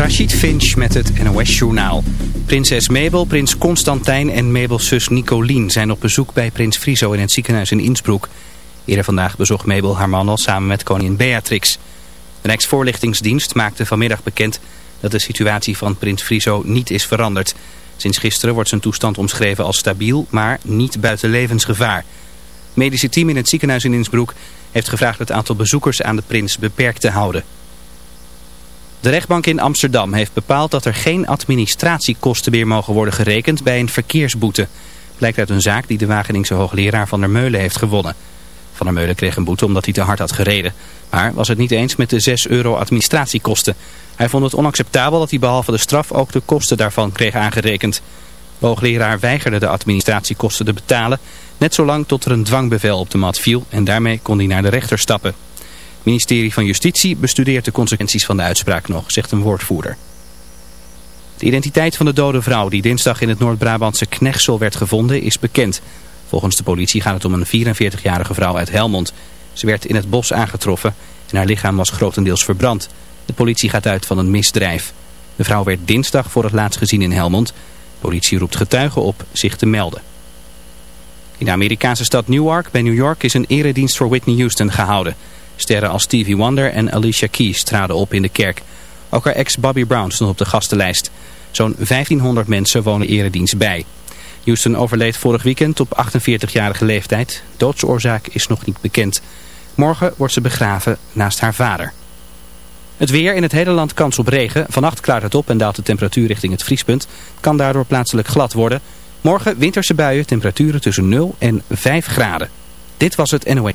Rachid Finch met het NOS-journaal. Prinses Mabel, prins Constantijn en Mabels zus Nicolien zijn op bezoek bij prins Friso in het ziekenhuis in Innsbruck. Eerder vandaag bezocht Mabel haar man al samen met koningin Beatrix. De Rijksvoorlichtingsdienst maakte vanmiddag bekend dat de situatie van prins Friso niet is veranderd. Sinds gisteren wordt zijn toestand omschreven als stabiel, maar niet buiten levensgevaar. Het medische team in het ziekenhuis in Innsbruck heeft gevraagd het aantal bezoekers aan de prins beperkt te houden. De rechtbank in Amsterdam heeft bepaald dat er geen administratiekosten meer mogen worden gerekend bij een verkeersboete. Blijkt uit een zaak die de Wageningse hoogleraar Van der Meulen heeft gewonnen. Van der Meulen kreeg een boete omdat hij te hard had gereden. Maar was het niet eens met de 6 euro administratiekosten. Hij vond het onacceptabel dat hij behalve de straf ook de kosten daarvan kreeg aangerekend. De hoogleraar weigerde de administratiekosten te betalen, net zolang tot er een dwangbevel op de mat viel en daarmee kon hij naar de rechter stappen. Het ministerie van Justitie bestudeert de consequenties van de uitspraak nog, zegt een woordvoerder. De identiteit van de dode vrouw die dinsdag in het Noord-Brabantse Knechtsel werd gevonden is bekend. Volgens de politie gaat het om een 44-jarige vrouw uit Helmond. Ze werd in het bos aangetroffen en haar lichaam was grotendeels verbrand. De politie gaat uit van een misdrijf. De vrouw werd dinsdag voor het laatst gezien in Helmond. De politie roept getuigen op zich te melden. In de Amerikaanse stad Newark bij New York is een eredienst voor Whitney Houston gehouden. Sterren als Stevie Wonder en Alicia Keys traden op in de kerk. Ook haar ex Bobby Brown stond op de gastenlijst. Zo'n 1500 mensen wonen eredienst bij. Houston overleed vorig weekend op 48-jarige leeftijd. Doodsoorzaak is nog niet bekend. Morgen wordt ze begraven naast haar vader. Het weer in het hele land kans op regen. Vannacht klaart het op en daalt de temperatuur richting het vriespunt. Kan daardoor plaatselijk glad worden. Morgen winterse buien, temperaturen tussen 0 en 5 graden. Dit was het NOE.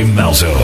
Malzo.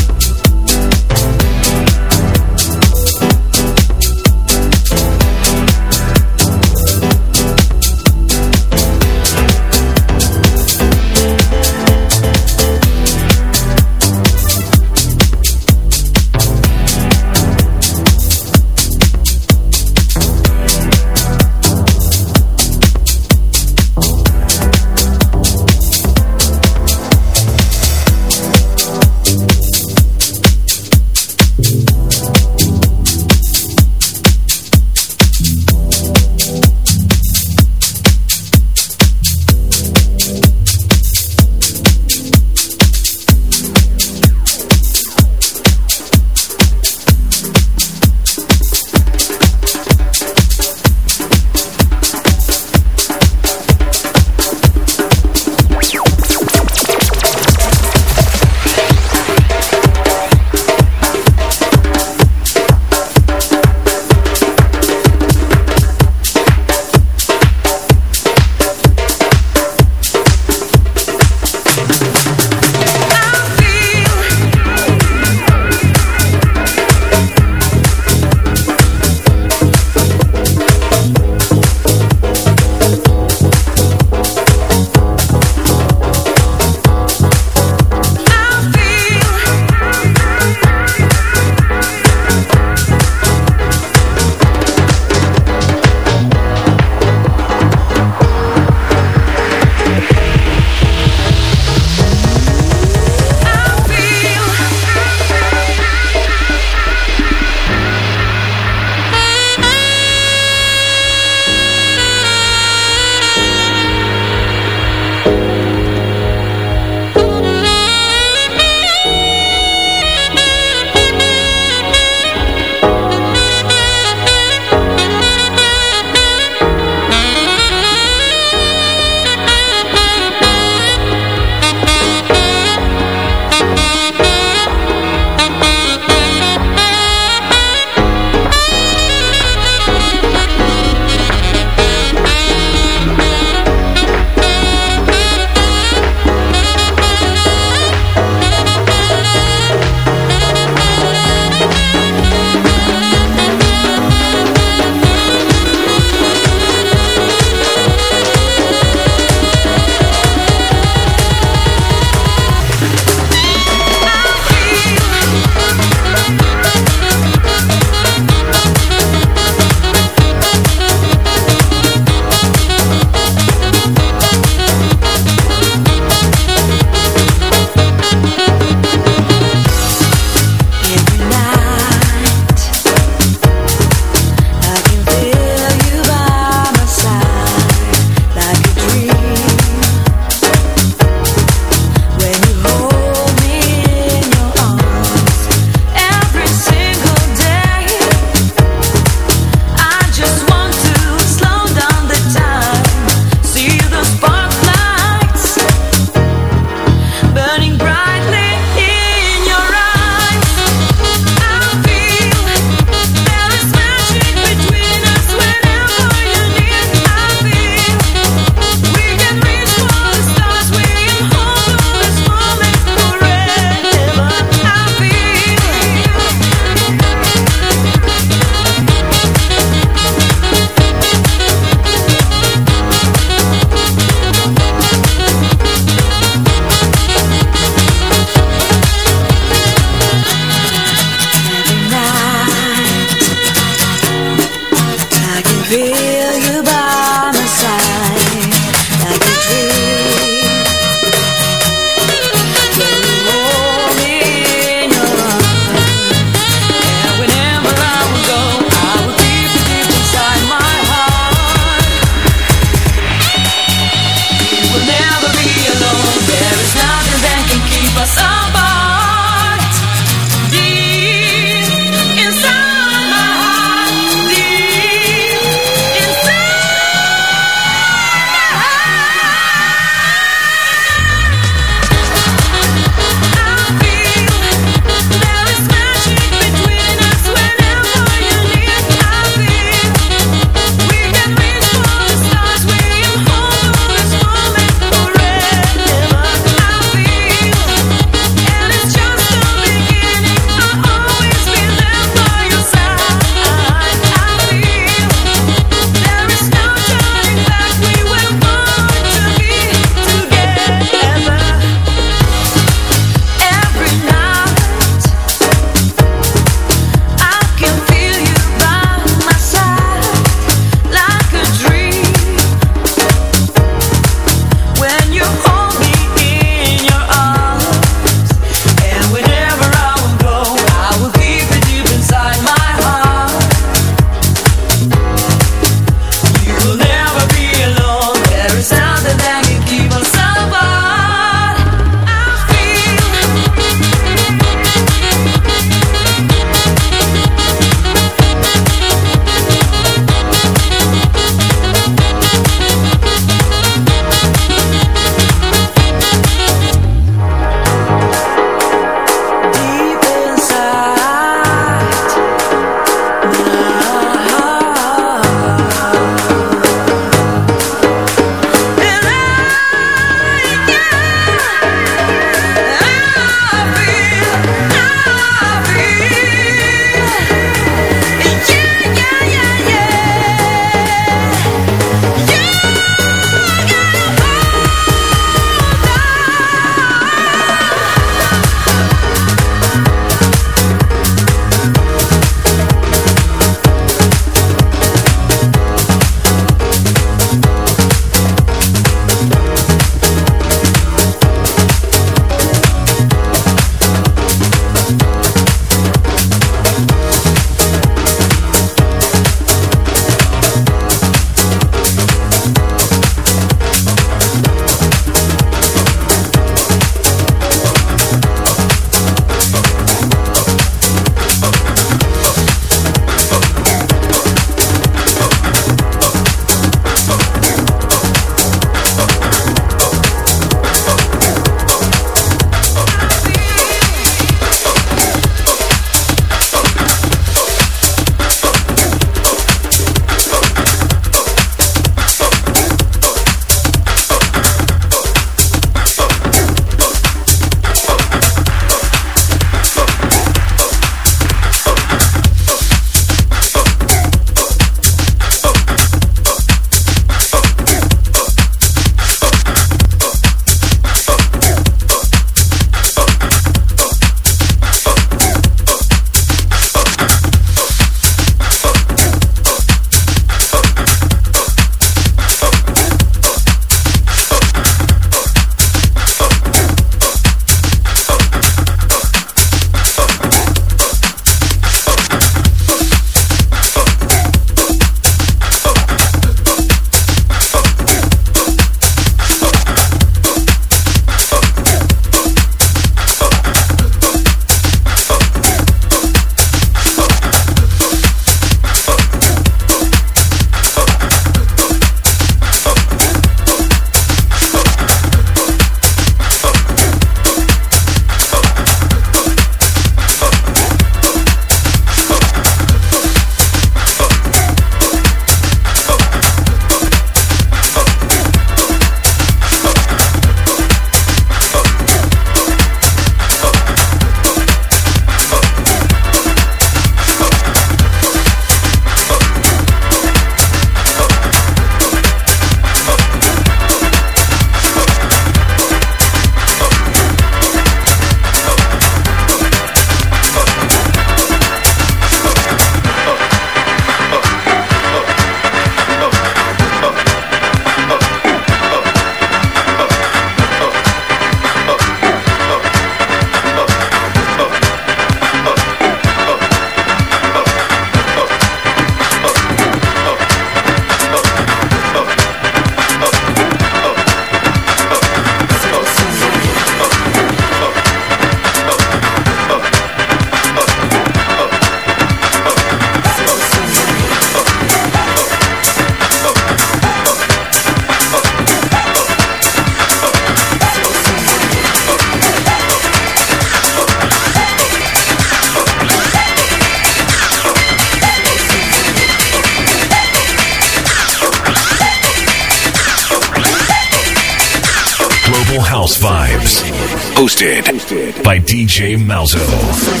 DJ Malzo.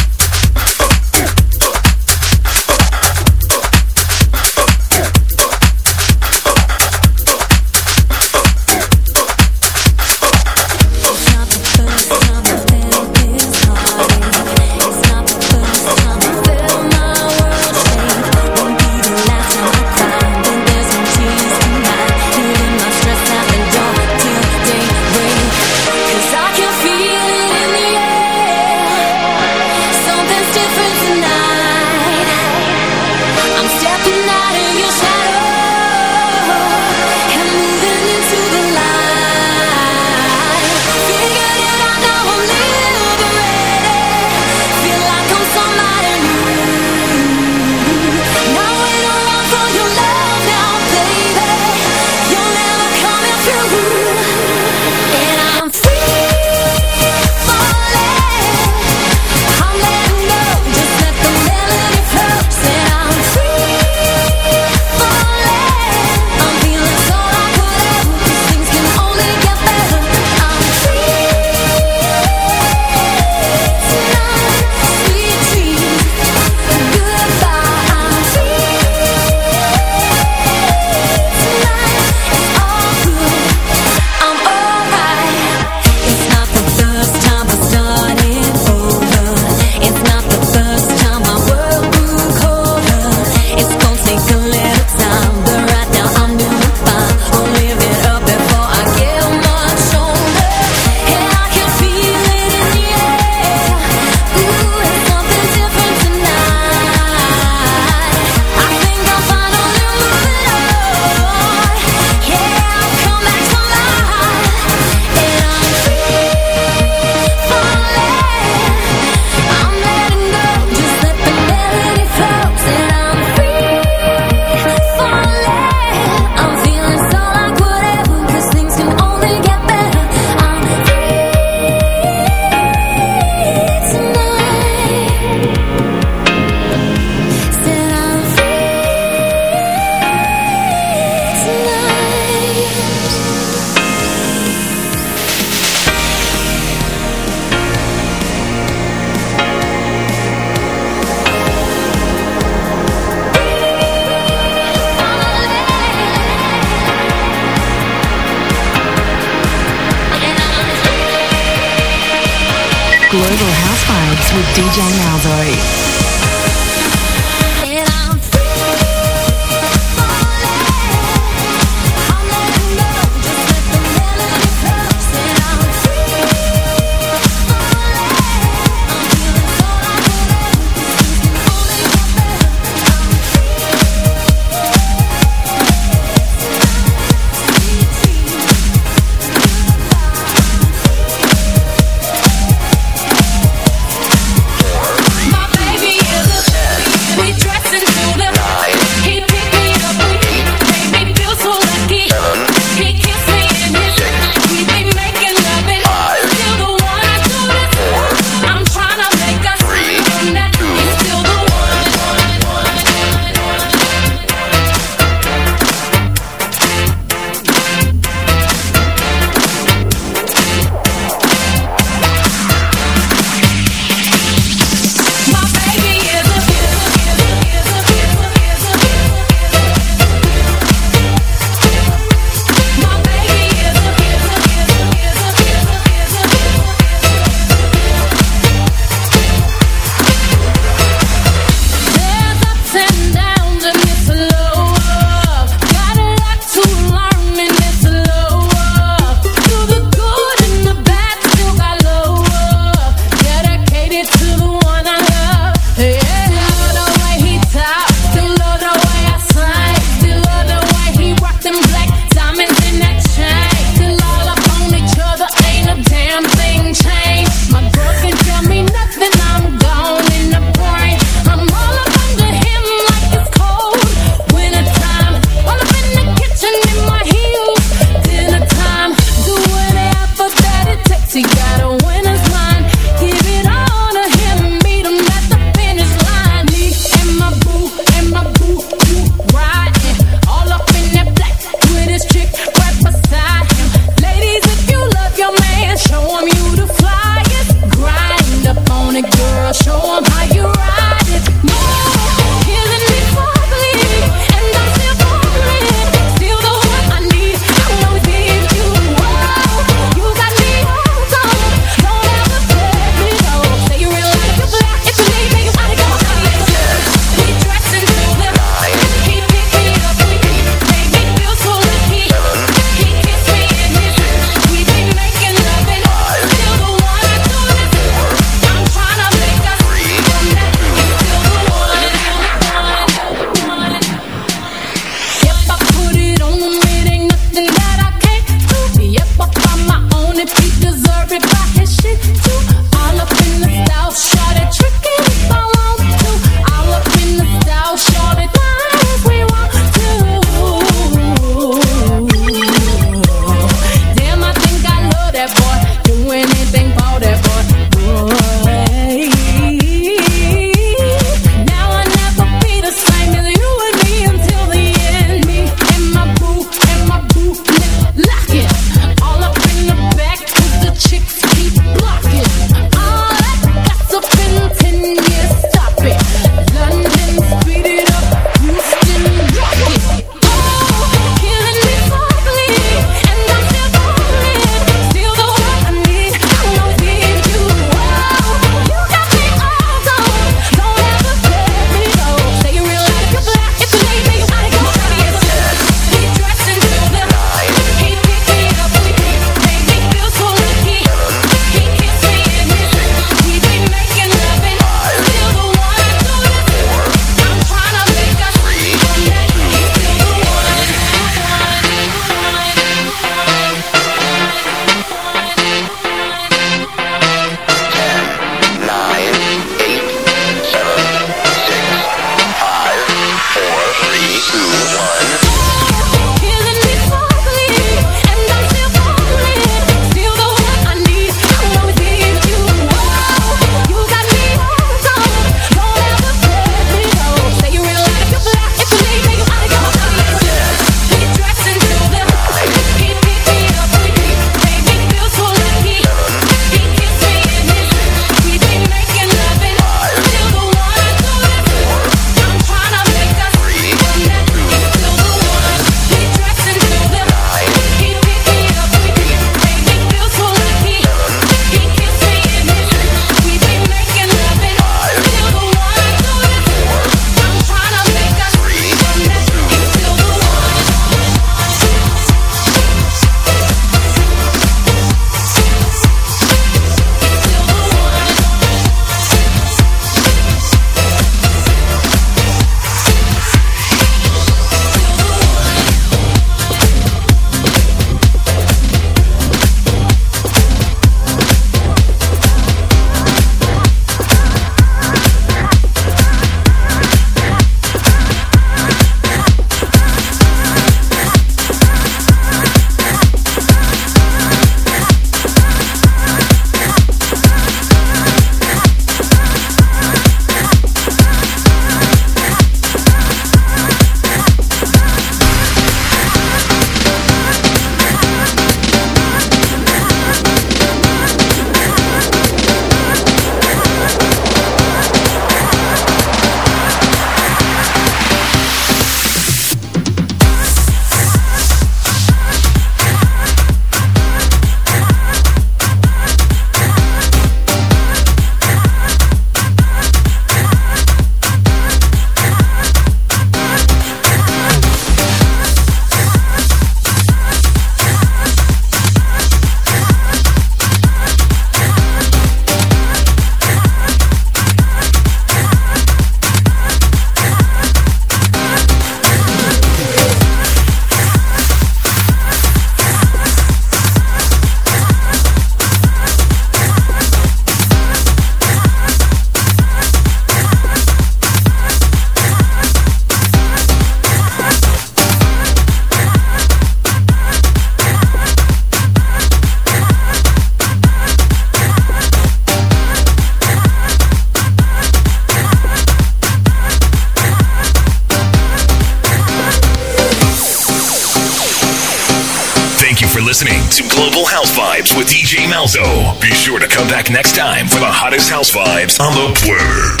Malzo. Be sure to come back next time for the hottest house vibes on the planet.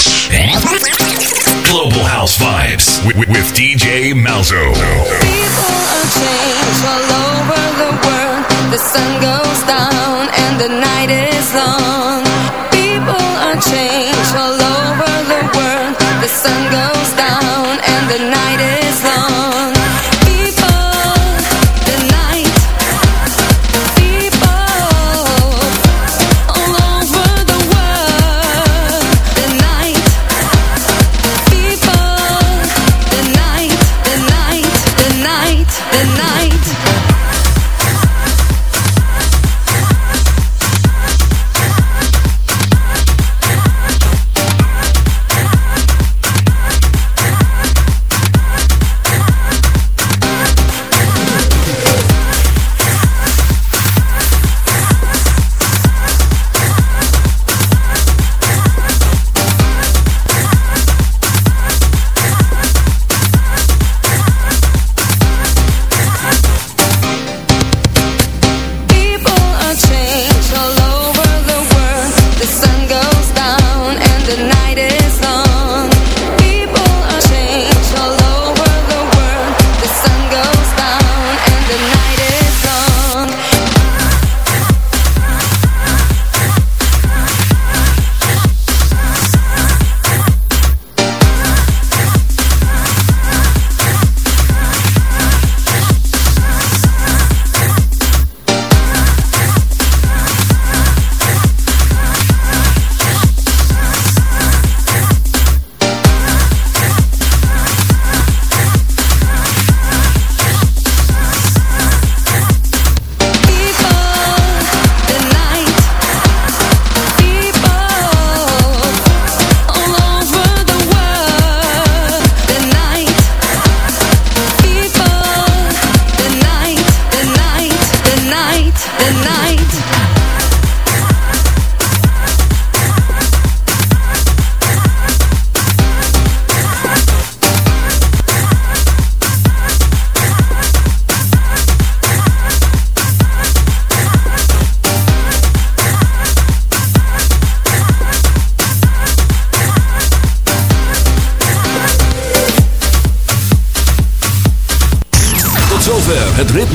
Global House Vibes with, with, with DJ Malzo. People are changed all over the world. The sun goes down and the night is long. People are changed